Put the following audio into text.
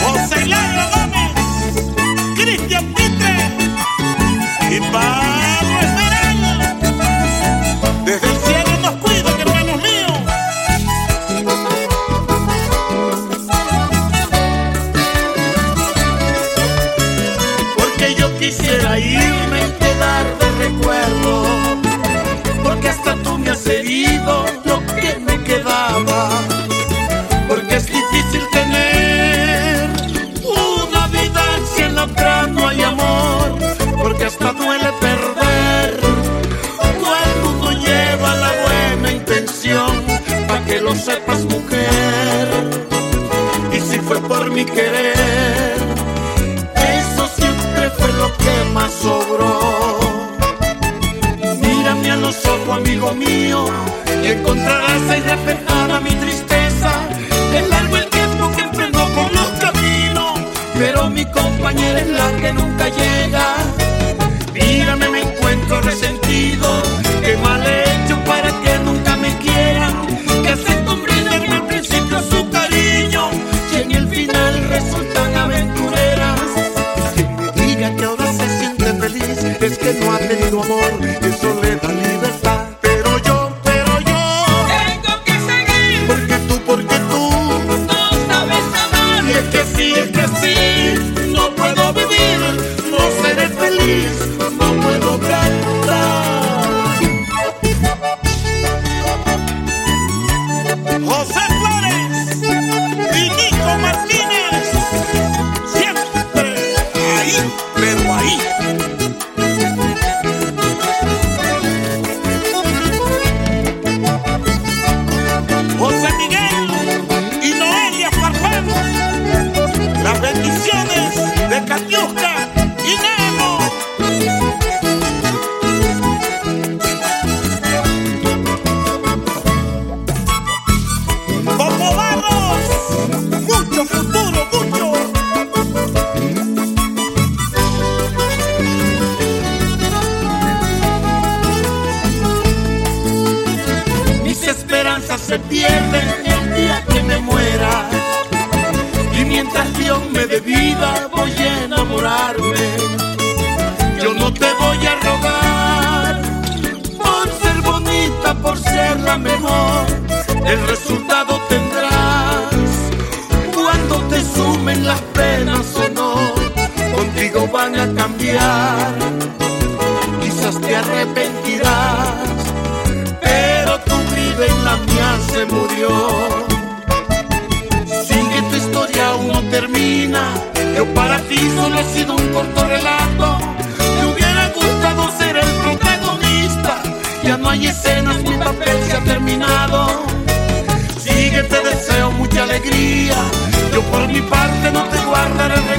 José Hilario Gómez, Cristian Pitre y Pablo Esmeralda. Desde el cielo nos cuidan, hermanos míos. Porque yo quisiera irme y quedar recuerdo. Mujer. Y si fue por mi querer, eso siempre fue lo que más sobró. Mírame a los ojos, amigo mío, y encontrarás ahí reflejada mi tristeza. Es largo el tiempo que emprendo por los caminos, pero mi compañera es la que nunca no ha tenido amor, eso le se pierden el día que me muera. Y mientras Dios me dé vida voy a enamorarme. Yo no te voy a rogar por ser bonita, por ser la mejor. El resultado tendrás cuando te sumen las penas o no. Contigo van a cambiar, mi papel se ha terminado. Sigue, te deseo mucha alegría. Yo por mi parte no te guardaré